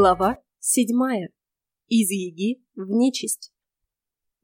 Глава седьмая. Из еги в нечисть.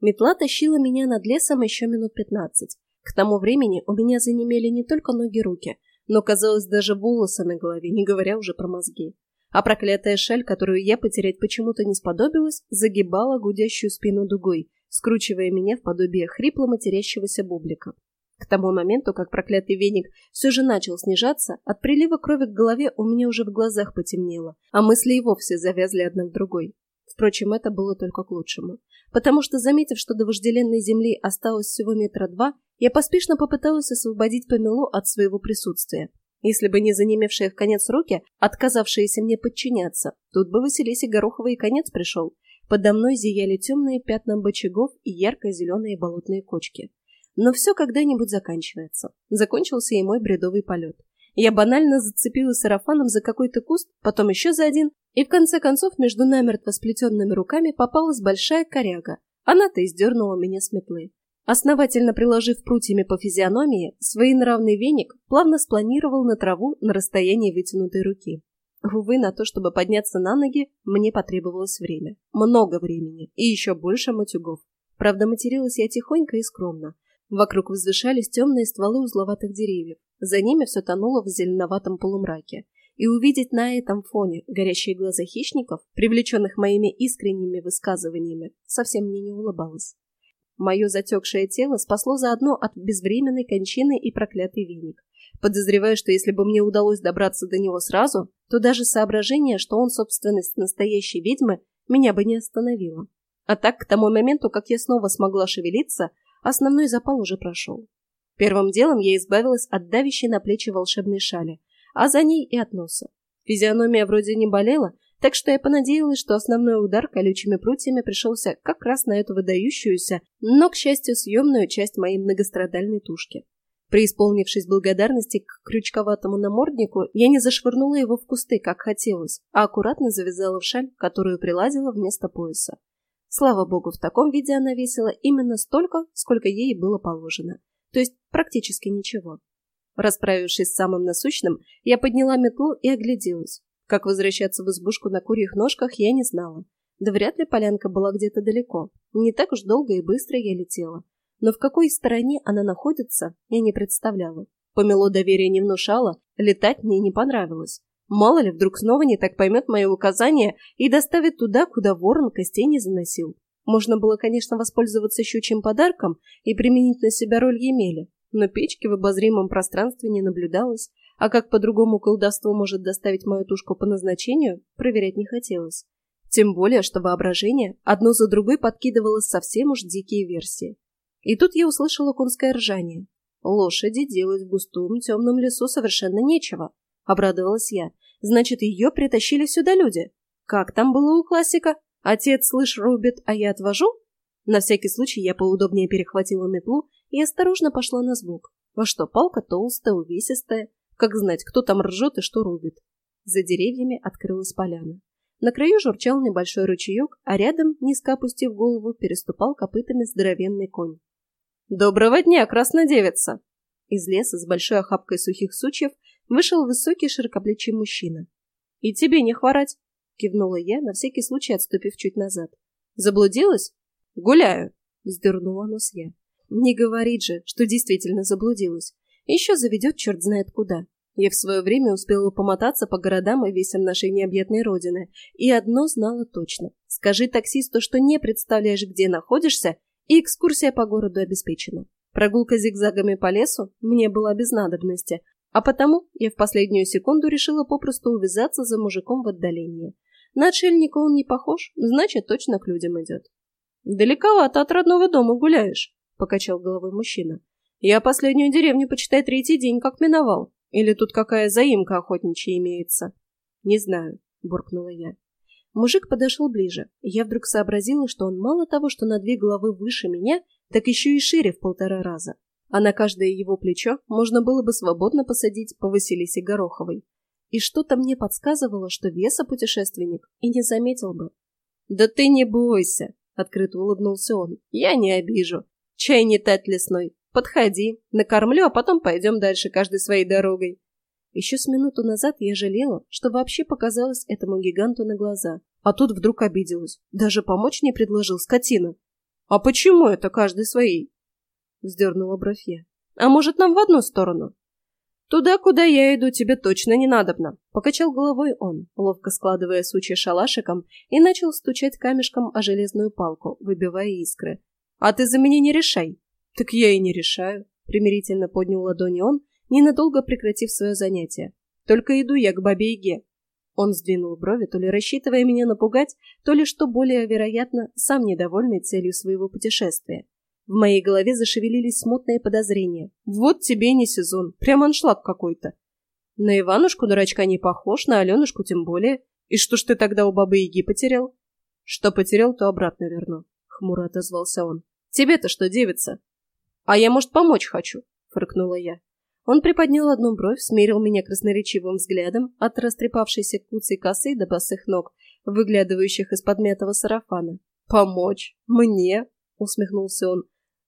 Метла тащила меня над лесом еще минут пятнадцать. К тому времени у меня занемели не только ноги и руки, но, казалось, даже волосы на голове, не говоря уже про мозги. А проклятая шаль, которую я потерять почему-то не сподобилась, загибала гудящую спину дугой, скручивая меня в подобие хрипло матерящегося бублика. К тому моменту, как проклятый веник все же начал снижаться, от прилива крови к голове у меня уже в глазах потемнело, а мысли и вовсе завязли одна в другой. Впрочем, это было только к лучшему. Потому что, заметив, что до вожделенной земли осталось всего метра два, я поспешно попыталась освободить Памелу от своего присутствия. Если бы не занемевшие в конец руки, отказавшиеся мне подчиняться, тут бы Василисе Горохова и конец пришел. Подо мной зияли темные пятна бочагов и ярко-зеленые болотные кочки. Но все когда-нибудь заканчивается. Закончился и мой бредовый полет. Я банально зацепилась сарафаном за какой-то куст, потом еще за один, и в конце концов между намертво сплетенными руками попалась большая коряга. Она-то и сдернула меня с метлы. Основательно приложив прутьями по физиономии, своенравный веник плавно спланировал на траву на расстоянии вытянутой руки. Увы, на то, чтобы подняться на ноги, мне потребовалось время. Много времени. И еще больше матюгов. Правда, материлась я тихонько и скромно. Вокруг возвышались темные стволы узловатых деревьев. За ними все тонуло в зеленоватом полумраке. И увидеть на этом фоне горящие глаза хищников, привлеченных моими искренними высказываниями, совсем мне не улыбалось. Мое затекшее тело спасло заодно от безвременной кончины и проклятый веник. Подозреваю, что если бы мне удалось добраться до него сразу, то даже соображение, что он собственность настоящей ведьмы, меня бы не остановило. А так, к тому моменту, как я снова смогла шевелиться, Основной запал уже прошел. Первым делом я избавилась от давящей на плечи волшебной шали, а за ней и от носа. Физиономия вроде не болела, так что я понадеялась, что основной удар колючими прутьями пришелся как раз на эту выдающуюся, но, к счастью, съемную часть моей многострадальной тушки. Преисполнившись благодарности к крючковатому наморднику, я не зашвырнула его в кусты, как хотелось, а аккуратно завязала в шаль, которую приладила вместо пояса. Слава богу, в таком виде она весила именно столько, сколько ей было положено. То есть практически ничего. Расправившись с самым насущным, я подняла метлу и огляделась. Как возвращаться в избушку на курьих ножках, я не знала. Да вряд ли полянка была где-то далеко. Не так уж долго и быстро я летела. Но в какой стороне она находится, я не представляла. Помело доверия не внушало, летать мне не понравилось. Мало ли, вдруг снова не так поймет мое указание и доставит туда, куда ворон костей не заносил. Можно было, конечно, воспользоваться щучьим подарком и применить на себя роль Емеля, но печки в обозримом пространстве не наблюдалось, а как по-другому колдовство может доставить мою тушку по назначению, проверять не хотелось. Тем более, что воображение одно за другой подкидывало совсем уж дикие версии. И тут я услышала конское ржание. Лошади делать в густом темном лесу совершенно нечего. — обрадовалась я. «Значит, ее притащили сюда люди. Как там было у классика? Отец, слышь, рубит, а я отвожу?» На всякий случай я поудобнее перехватила метлу и осторожно пошла на звук. Во что, палка толстая, увесистая. Как знать, кто там ржет и что рубит. За деревьями открылась поляна. На краю журчал небольшой ручеек, а рядом, низко опустив голову, переступал копытами здоровенный конь. «Доброго дня, краснодевица!» Из леса с большой охапкой сухих сучьев вышел высокий широкоплечий мужчина. «И тебе не хворать!» — кивнула я, на всякий случай отступив чуть назад. «Заблудилась?» «Гуляю!» — вздернула нос я. «Не говорит же, что действительно заблудилась. Еще заведет черт знает куда. Я в свое время успела помотаться по городам и весям нашей необъятной родины, и одно знала точно. Скажи таксисту, что не представляешь, где находишься, и экскурсия по городу обеспечена. Прогулка зигзагами по лесу мне была без надобности, а потому я в последнюю секунду решила попросту увязаться за мужиком в отдалении. На отшельника он не похож, значит, точно к людям идет. «Далековато от родного дома гуляешь», — покачал головой мужчина. «Я последнюю деревню, почитай, третий день как миновал. Или тут какая заимка охотничья имеется?» «Не знаю», — буркнула я. Мужик подошел ближе, я вдруг сообразила, что он мало того, что на две головы выше меня, так еще и шире в полтора раза а на каждое его плечо можно было бы свободно посадить по Василисе Гороховой. И что-то мне подсказывало, что веса путешественник и не заметил бы. «Да ты не бойся!» — открыто улыбнулся он. «Я не обижу. Чай не тать лесной. Подходи, накормлю, а потом пойдем дальше каждой своей дорогой». Еще с минуту назад я жалела, что вообще показалось этому гиганту на глаза. А тут вдруг обиделась. Даже помочь не предложил, скотина. «А почему это каждый своей?» Вздернула бровь я. «А может, нам в одну сторону?» «Туда, куда я иду, тебе точно не надобно», — покачал головой он, ловко складывая сучья шалашиком, и начал стучать камешком о железную палку, выбивая искры. «А ты за меня не решай». «Так я и не решаю», — примирительно поднял ладони он, ненадолго прекратив свое занятие. «Только иду я к бабе Яге». Он сдвинул брови, то ли рассчитывая меня напугать, то ли, что более вероятно, сам недовольный целью своего путешествия. В моей голове зашевелились смутные подозрения. Вот тебе не сезон, прям аншлаг какой-то. На Иванушку дурачка не похож, на Аленушку тем более. И что ж ты тогда у бабы Яги потерял? Что потерял, то обратно верну. Хмуро отозвался он. Тебе-то что, девица? А я, может, помочь хочу, фыркнула я. Он приподнял одну бровь, смерил меня красноречивым взглядом от растрепавшейся куцей косы до босых ног, выглядывающих из подмятого сарафана. «Помочь? Мне?» — усмехнулся он.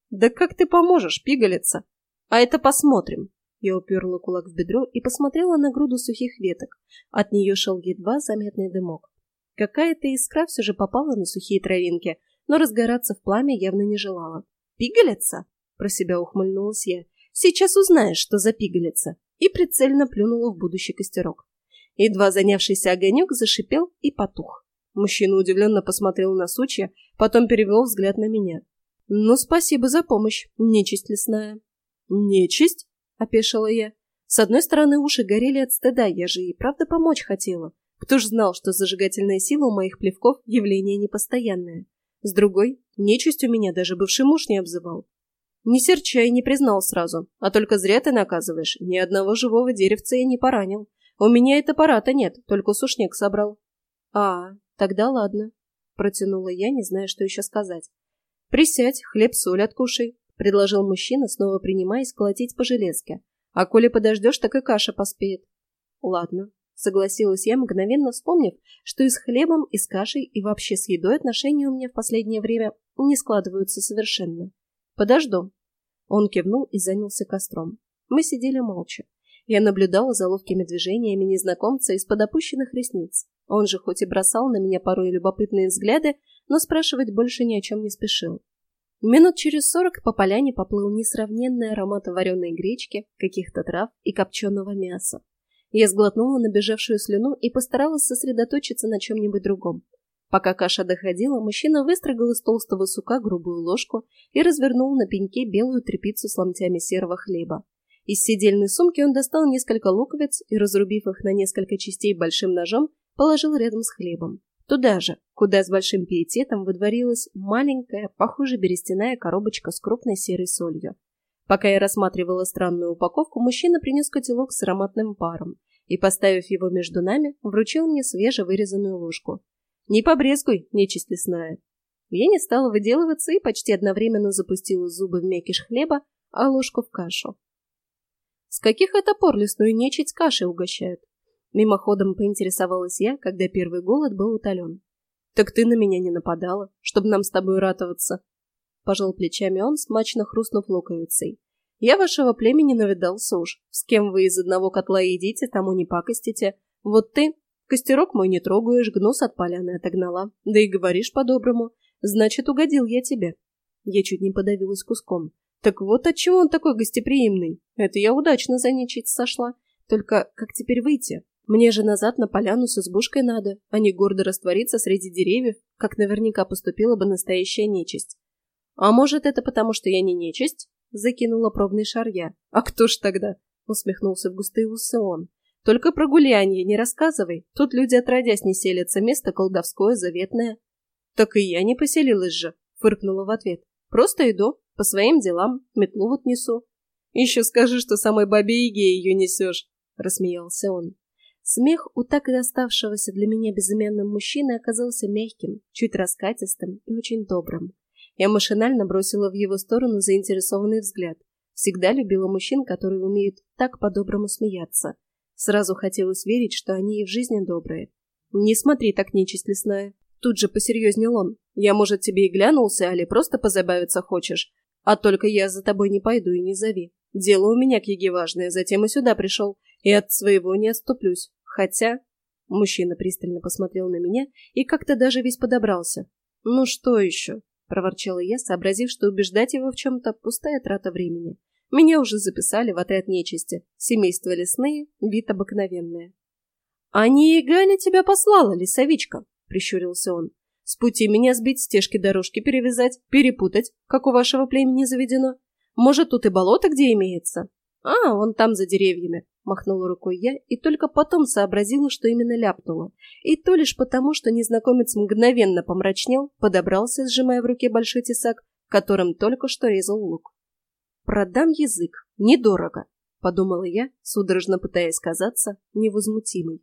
«Да как ты поможешь, пигалица? А это посмотрим!» Я уперла кулак в бедро и посмотрела на груду сухих веток. От нее шел едва заметный дымок. Какая-то искра все же попала на сухие травинки, но разгораться в пламя явно не желала. «Пигалица?» — про себя ухмыльнулась я. Сейчас узнаешь, что за пигалица. И прицельно плюнула в будущий костерок. Едва занявшийся огонек зашипел и потух. Мужчина удивленно посмотрел на сучья, потом перевел взгляд на меня. «Ну, спасибо за помощь, нечисть лесная». «Нечисть?» — опешила я. С одной стороны, уши горели от стыда, я же и правда помочь хотела. Кто ж знал, что зажигательная сила у моих плевков — явление непостоянное. С другой, нечисть у меня даже бывший муж не обзывал. Не серчай, не признал сразу. А только зря ты наказываешь. Ни одного живого деревца я не поранил. У меня и топора-то нет, только сушняк собрал. А, тогда ладно. Протянула я, не зная, что еще сказать. Присядь, хлеб-соль откушай, предложил мужчина, снова принимаясь колотить по железке. А коли подождешь, так и каша поспеет. Ладно, согласилась я, мгновенно вспомнив, что и с хлебом, и с кашей, и вообще с едой отношения у меня в последнее время не складываются совершенно. Подожду. Он кивнул и занялся костром. Мы сидели молча. Я наблюдала за ловкими движениями незнакомца из-под опущенных ресниц. Он же хоть и бросал на меня порой любопытные взгляды, но спрашивать больше ни о чем не спешил. Минут через сорок по поляне поплыл несравненный аромат вареной гречки, каких-то трав и копченого мяса. Я сглотнула набежавшую слюну и постаралась сосредоточиться на чем-нибудь другом. Пока каша доходила, мужчина выстрогал из толстого сука грубую ложку и развернул на пеньке белую тряпицу с ломтями серого хлеба. Из сидельной сумки он достал несколько луковиц и, разрубив их на несколько частей большим ножом, положил рядом с хлебом. Туда же, куда с большим пиететом выдворилась маленькая, похоже, берестяная коробочка с крупной серой солью. Пока я рассматривала странную упаковку, мужчина принес котелок с ароматным паром и, поставив его между нами, вручил мне свежевырезанную ложку. Не побрезгуй, нечисть лесная. Я не стала выделываться и почти одновременно запустила зубы в мякиш хлеба, а ложку в кашу. С каких это пор лесную нечисть кашей угощают? Мимоходом поинтересовалась я, когда первый голод был утолен. Так ты на меня не нападала, чтобы нам с тобой ратоваться. Пожал плечами он, смачно хрустнув луковицей. Я вашего племени навидался уж. С кем вы из одного котла едите, тому не пакостите. Вот ты Костерок мой не трогаешь, гнус от поляны отогнала. Да и говоришь по-доброму. Значит, угодил я тебе. Я чуть не подавилась куском. Так вот отчего он такой гостеприимный. Это я удачно за нечисть сошла. Только как теперь выйти? Мне же назад на поляну с избушкой надо, а не гордо раствориться среди деревьев, как наверняка поступила бы настоящая нечисть. А может, это потому, что я не нечисть? Закинула пробный шар я. А кто ж тогда? Усмехнулся в густые усы он. Только про гулянье не рассказывай. Тут люди отродясь не селятся, место колдовское, заветное. Так и я не поселилась же, фыркнула в ответ. Просто иду, по своим делам, метлу вот несу. Еще скажи, что самой бабе Иге ее несешь, рассмеялся он. Смех у так и оставшегося для меня безымянным мужчины оказался мягким, чуть раскатистым и очень добрым. Я машинально бросила в его сторону заинтересованный взгляд. Всегда любила мужчин, которые умеют так по-доброму смеяться. Сразу хотелось верить, что они и в жизни добрые. «Не смотри так, нечисть лесная!» Тут же посерьезнел он. «Я, может, тебе и глянулся, али просто позабавиться хочешь? А только я за тобой не пойду и не зови. Дело у меня к Еге важное, затем и сюда пришел. И от своего не отступлюсь. Хотя... Мужчина пристально посмотрел на меня и как-то даже весь подобрался. «Ну что еще?» — проворчала я, сообразив, что убеждать его в чем-то — пустая трата времени. Меня уже записали в отряд нечисти. Семейство лесные, вид обыкновенное. «А не Галя тебя послала, лесовичка?» — прищурился он. «С пути меня сбить, стежки дорожки перевязать, перепутать, как у вашего племени заведено. Может, тут и болото где имеется?» «А, вон там за деревьями», — махнула рукой я и только потом сообразила, что именно ляпнула. И то лишь потому, что незнакомец мгновенно помрачнел, подобрался, сжимая в руке большой тесак, которым только что резал лук. «Продам язык. Недорого», — подумала я, судорожно пытаясь казаться невозмутимой.